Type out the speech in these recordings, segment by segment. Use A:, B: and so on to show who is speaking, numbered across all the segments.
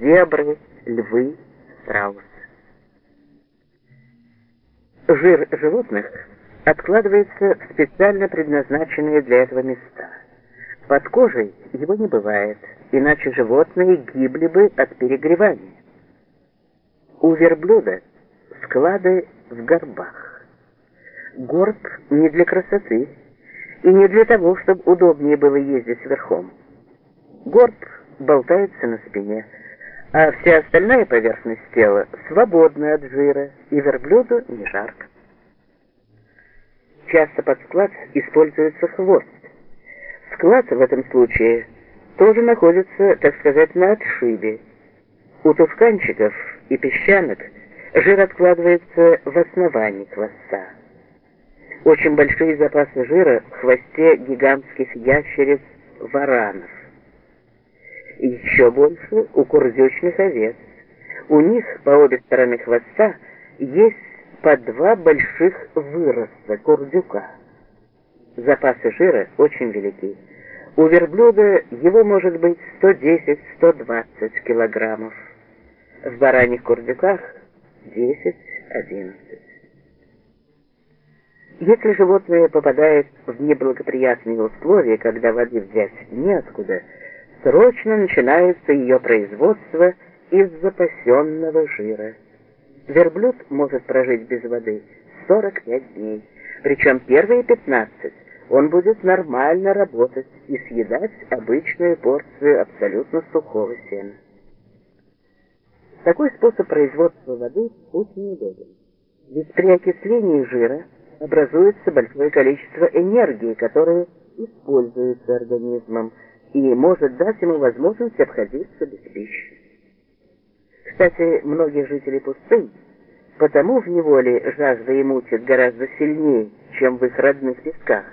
A: зебры, львы, страусы. Жир животных откладывается в специально предназначенные для этого места. Под кожей его не бывает, иначе животные гибли бы от перегревания. У верблюда склады в горбах. Горб не для красоты и не для того, чтобы удобнее было ездить верхом. Горб болтается на спине, а вся остальная поверхность тела свободна от жира, и верблюду не жарко. Часто под склад используется хвост. Склад в этом случае тоже находится, так сказать, на отшибе. У тушканчиков и песчанок жир откладывается в основании хвоста. Очень большие запасы жира в хвосте гигантских ящериц Еще больше у курдючных овец. У них по обе стороны хвоста есть по два больших выроста курдюка. Запасы жира очень велики. У верблюда его может быть 110-120 килограммов. В бараньих курдюках 10-11. Если животное попадает в неблагоприятные условия, когда воды взять неоткуда, срочно начинается ее производство из запасенного жира. Верблюд может прожить без воды 45 дней, причем первые 15 он будет нормально работать и съедать обычную порцию абсолютно сухого сена. Такой способ производства воды очень удобен. Ведь при окислении жира образуется большое количество энергии, которая используется организмом и может дать ему возможность обходиться без пищи. Кстати, многие жители пустынь потому в неволе жажда и мучит гораздо сильнее, чем в их родных песках,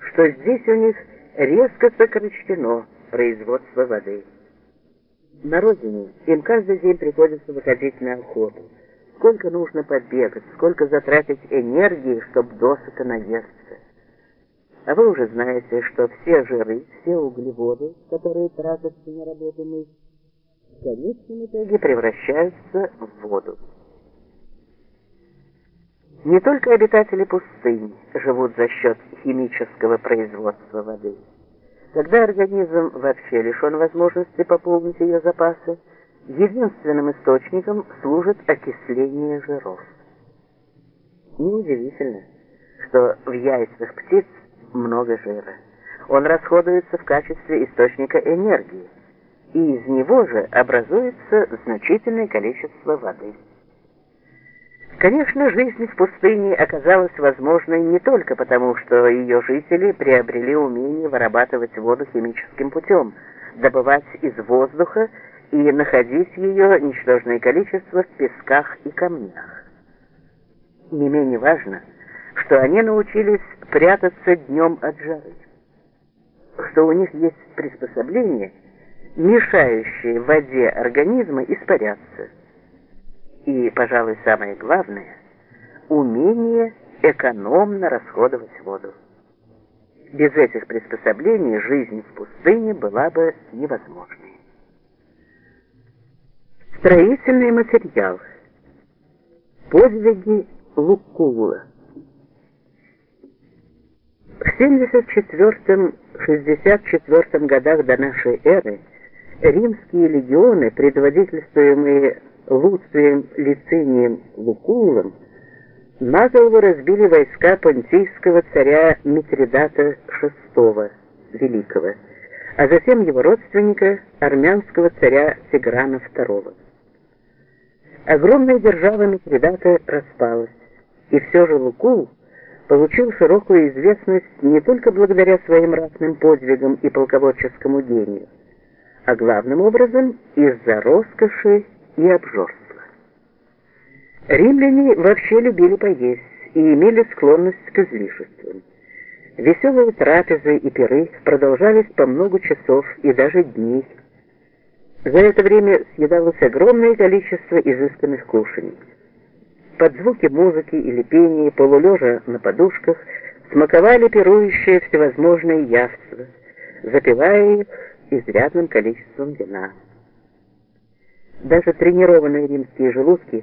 A: что здесь у них резко сокращено производство воды. На родине им каждый день приходится выходить на охоту. Сколько нужно побегать, сколько затратить энергии, чтобы досыта наесться. А вы уже знаете, что все жиры, все углеводы, которые тратятся на работу мышц, в конечном итоге превращаются в воду. Не только обитатели пустынь живут за счет химического производства воды. Когда организм вообще лишен возможности пополнить ее запасы, единственным источником служит окисление жиров. Неудивительно, что в яйцах птиц много жира. Он расходуется в качестве источника энергии, и из него же образуется значительное количество воды. Конечно, жизнь в пустыне оказалась возможной не только потому, что ее жители приобрели умение вырабатывать воду химическим путем, добывать из воздуха и находить ее ничтожное количество в песках и камнях. Не менее важно, что они научились прятаться днем от жары, что у них есть приспособления, мешающие воде организма испаряться. И, пожалуй, самое главное – умение экономно расходовать воду. Без этих приспособлений жизнь в пустыне была бы невозможной. Строительный материал. Подвиги Лукула. В 74-64 годах до нашей эры римские легионы, предводительствуемые Луцием Лицинием Лукулом, наголову разбили войска понтийского царя Митридата VI Великого, а затем его родственника, армянского царя Тиграна II. Огромная держава Митридата распалась, и все же Лукул получил широкую известность не только благодаря своим ратным подвигам и полководческому гению, а главным образом из-за роскоши и обжорства. Римляне вообще любили поесть и имели склонность к излишествам. Веселые трапезы и пиры продолжались по много часов и даже дней. За это время съедалось огромное количество изысканных кушаний. Под звуки музыки или пения, полулежа на подушках, смаковали пирующие всевозможные явства, запивая их изрядным количеством вина. Даже тренированные римские желудки